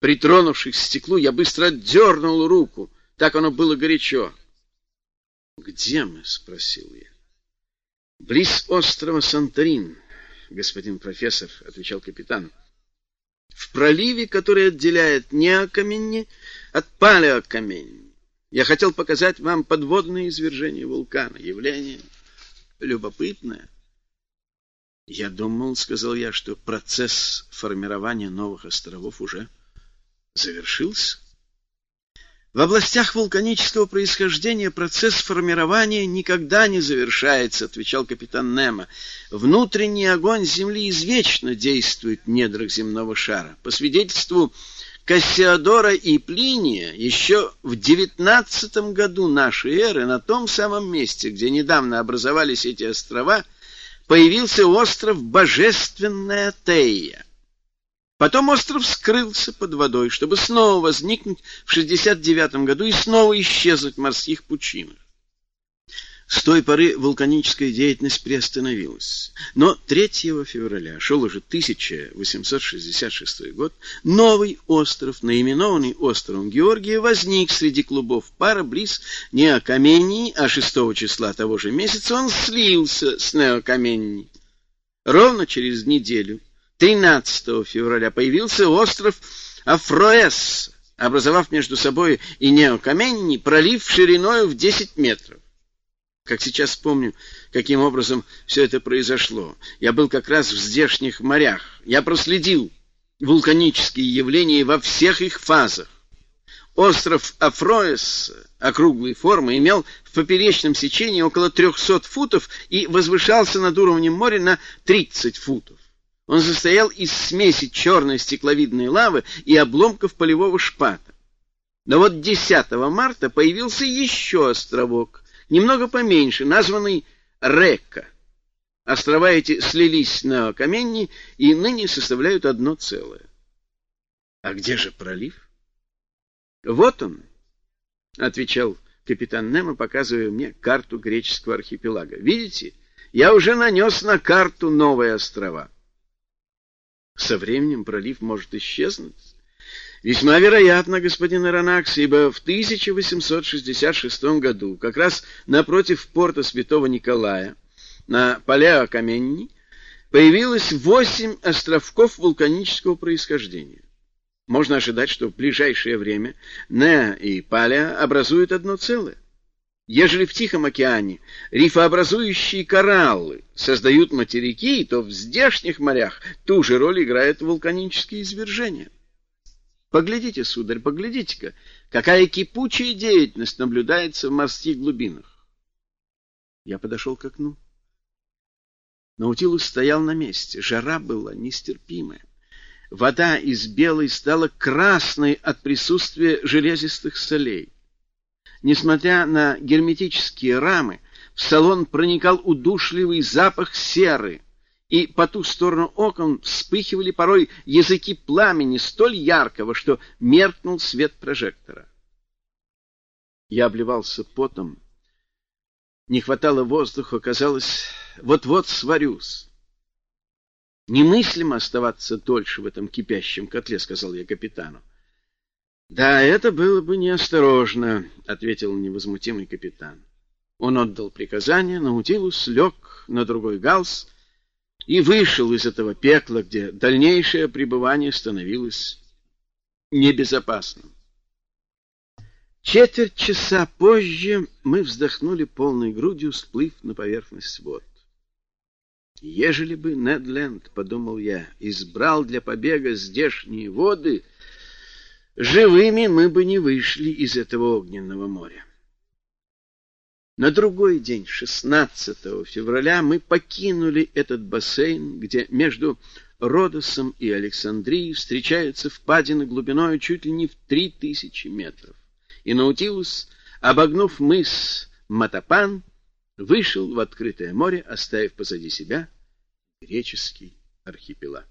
Притронувшись к стеклу, я быстро отдернул руку. Так оно было горячо. «Где мы?» — спросил я. «Близ острова Санторин, господин профессор», — отвечал капитан. «В проливе, который отделяет Неокаменни от Палеокаменни. Я хотел показать вам подводное извержение вулкана, явление любопытное». «Я думал, — сказал я, — что процесс формирования новых островов уже завершился». В областях вулканического происхождения процесс формирования никогда не завершается, отвечал капитан Немо. Внутренний огонь Земли извечно действует в недрах земного шара. По свидетельству Кассиодора и Плиния, еще в девятнадцатом году нашей эры на том самом месте, где недавно образовались эти острова, появился остров Божественная Тея. Потом остров скрылся под водой, чтобы снова возникнуть в 69 году и снова исчезнуть в морских пучинах. С той поры вулканическая деятельность приостановилась. Но 3 февраля, шел уже 1866 год, новый остров, наименованный островом Георгия, возник среди клубов пара близ Неокамении, а 6 числа того же месяца он слился с Неокамении. Ровно через неделю 13 февраля появился остров Афроэс, образовав между собой и Неокаменни пролив шириной в 10 метров. Как сейчас помню, каким образом все это произошло. Я был как раз в здешних морях. Я проследил вулканические явления во всех их фазах. Остров Афроэс округлой формы имел в поперечном сечении около 300 футов и возвышался над уровнем моря на 30 футов. Он состоял из смеси черной стекловидной лавы и обломков полевого шпата. Но вот 10 марта появился еще островок, немного поменьше, названный Река. Острова эти слились на Каменни и ныне составляют одно целое. А где же пролив? Вот он, отвечал капитан Немо, показывая мне карту греческого архипелага. Видите, я уже нанес на карту новые острова. Со временем пролив может исчезнуть. Весьма вероятно, господин Аронакс, ибо в 1866 году, как раз напротив порта Святого Николая, на Палеокаменни, появилось восемь островков вулканического происхождения. Можно ожидать, что в ближайшее время Неа и Палеа образуют одно целое. Ежели в Тихом океане рифообразующие кораллы создают материки, то в здешних морях ту же роль играет вулканические извержения. Поглядите, сударь, поглядите-ка, какая кипучая деятельность наблюдается в морских глубинах. Я подошел к окну. Наутилус стоял на месте. Жара была нестерпимая. Вода из белой стала красной от присутствия железистых солей. Несмотря на герметические рамы, в салон проникал удушливый запах серы, и по ту сторону окон вспыхивали порой языки пламени столь яркого, что меркнул свет прожектора. Я обливался потом. Не хватало воздуха, казалось, вот-вот сварюсь. Немыслимо оставаться дольше в этом кипящем котле, сказал я капитану. Да, это было бы неосторожно, ответил невозмутимый капитан. Он отдал приказание, Наутилус лег на другой галс и вышел из этого пекла, где дальнейшее пребывание становилось небезопасным. Четверть часа позже мы вздохнули полной грудью, всплыв на поверхность вод. Ежели бы Недленд, подумал я, избрал для побега здешние воды — Живыми мы бы не вышли из этого огненного моря. На другой день, 16 февраля, мы покинули этот бассейн, где между Родосом и Александрией встречаются впадины глубиной чуть ли не в три тысячи метров. И Наутилус, обогнув мыс Матапан, вышел в открытое море, оставив позади себя греческий архипелаг.